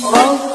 Both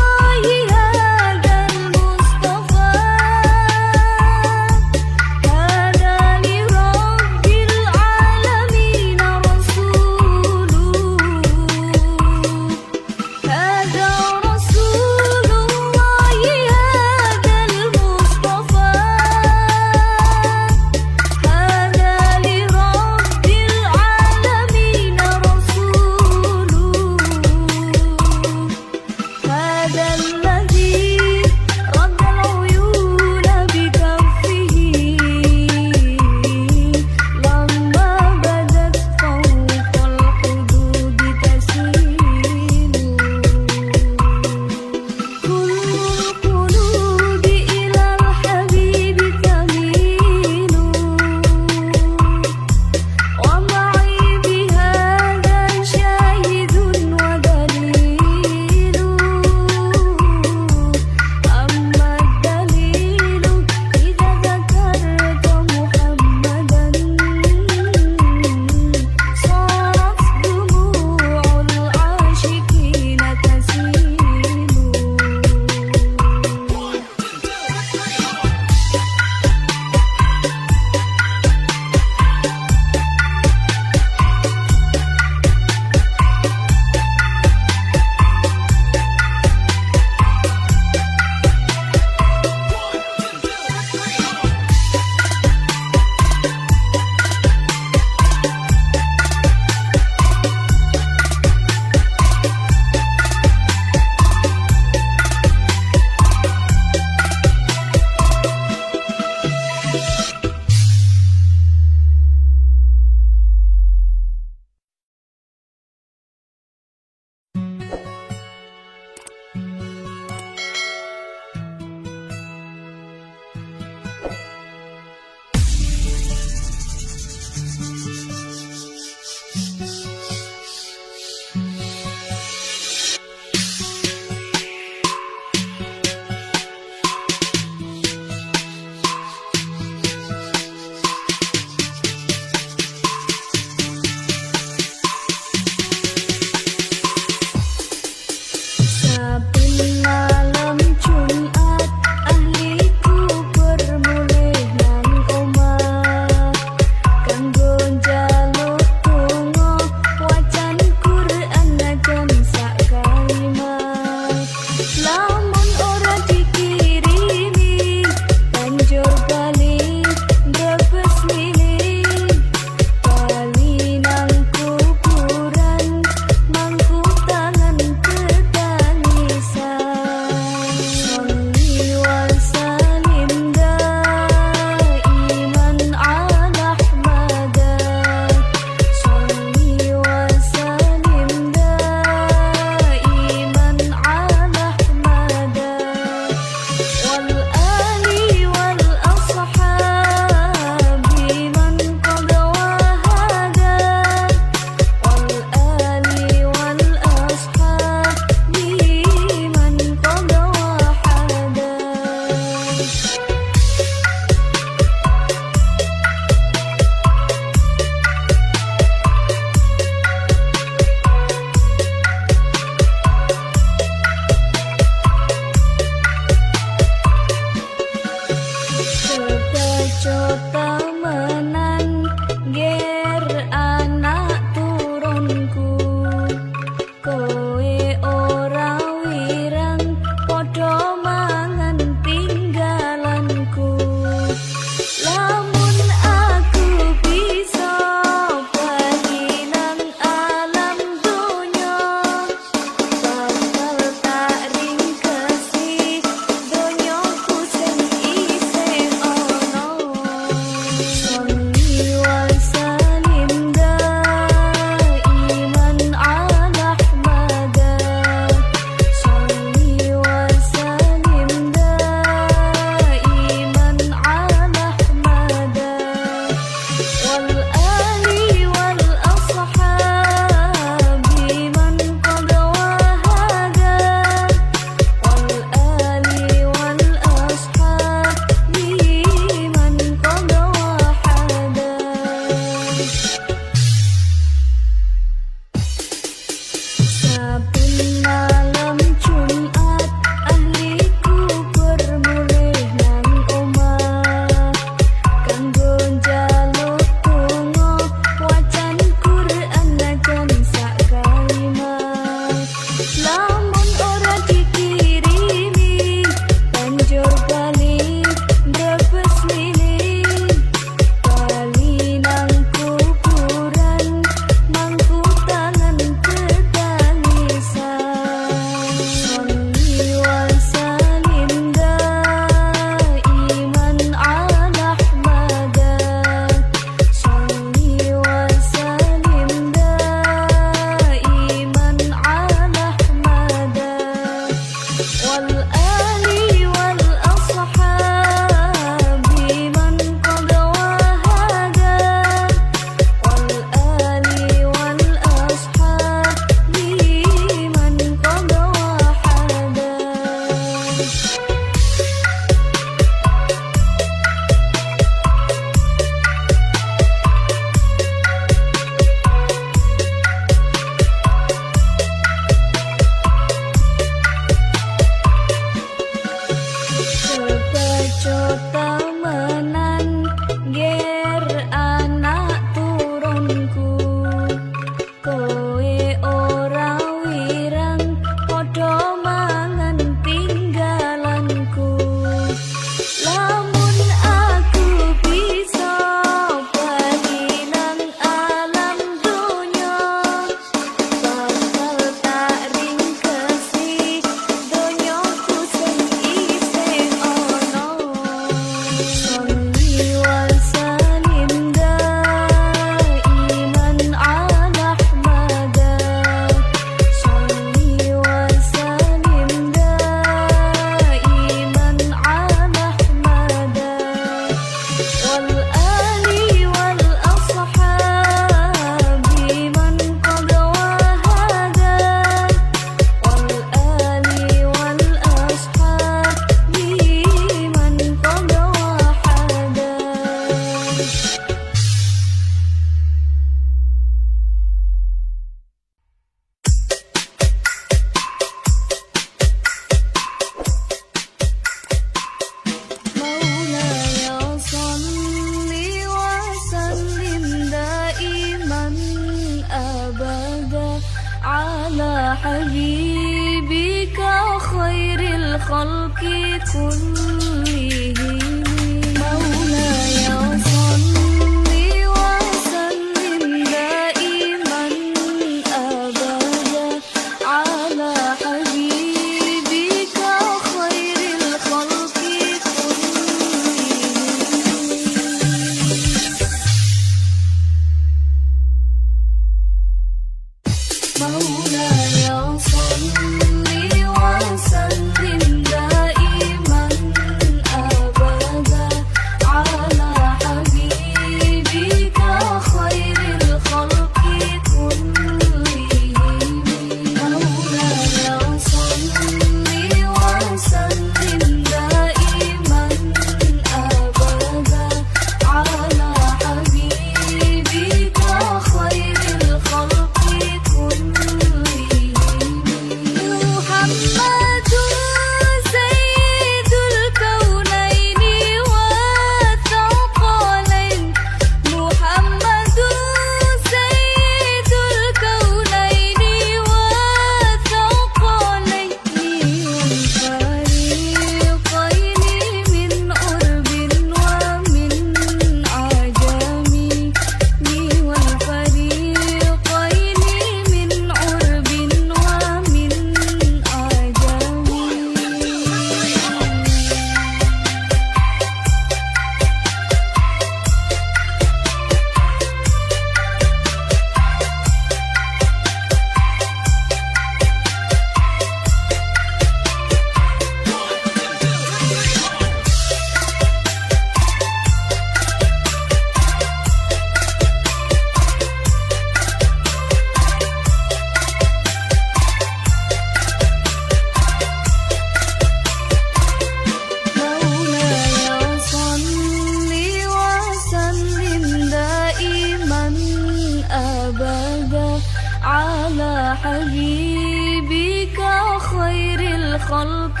حبيبك خير الخلق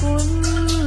كلهم.